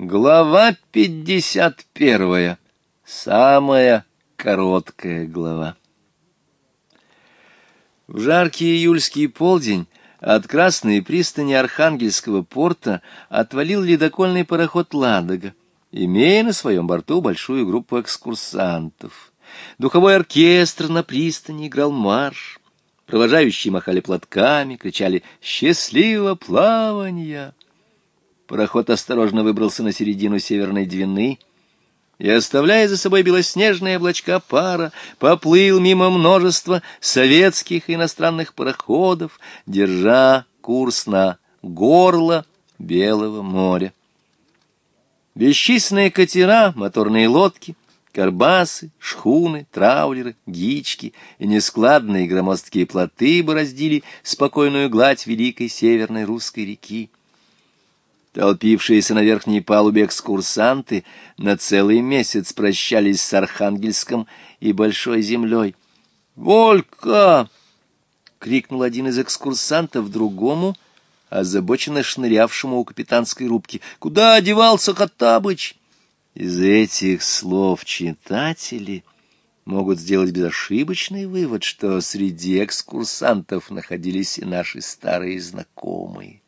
Глава 51. Самая короткая глава. В жаркий июльский полдень от Красной пристани Архангельского порта отвалил ледокольный пароход «Ладога», имея на своем борту большую группу экскурсантов. Духовой оркестр на пристани играл марш. Провожающие махали платками, кричали «Счастливо плаванья!» Пароход осторожно выбрался на середину Северной Двины и, оставляя за собой белоснежные облачка пара, поплыл мимо множества советских и иностранных пароходов, держа курс на горло Белого моря. Бесчисленные катера, моторные лодки, карбасы, шхуны, траулеры, гички и нескладные громоздкие плоты бороздили спокойную гладь великой северной русской реки. Толпившиеся на верхней палубе экскурсанты на целый месяц прощались с Архангельском и Большой землей. «Волька!» — крикнул один из экскурсантов другому, озабоченно шнырявшему у капитанской рубки. «Куда одевался Хаттабыч?» Из этих слов читатели могут сделать безошибочный вывод, что среди экскурсантов находились и наши старые знакомые.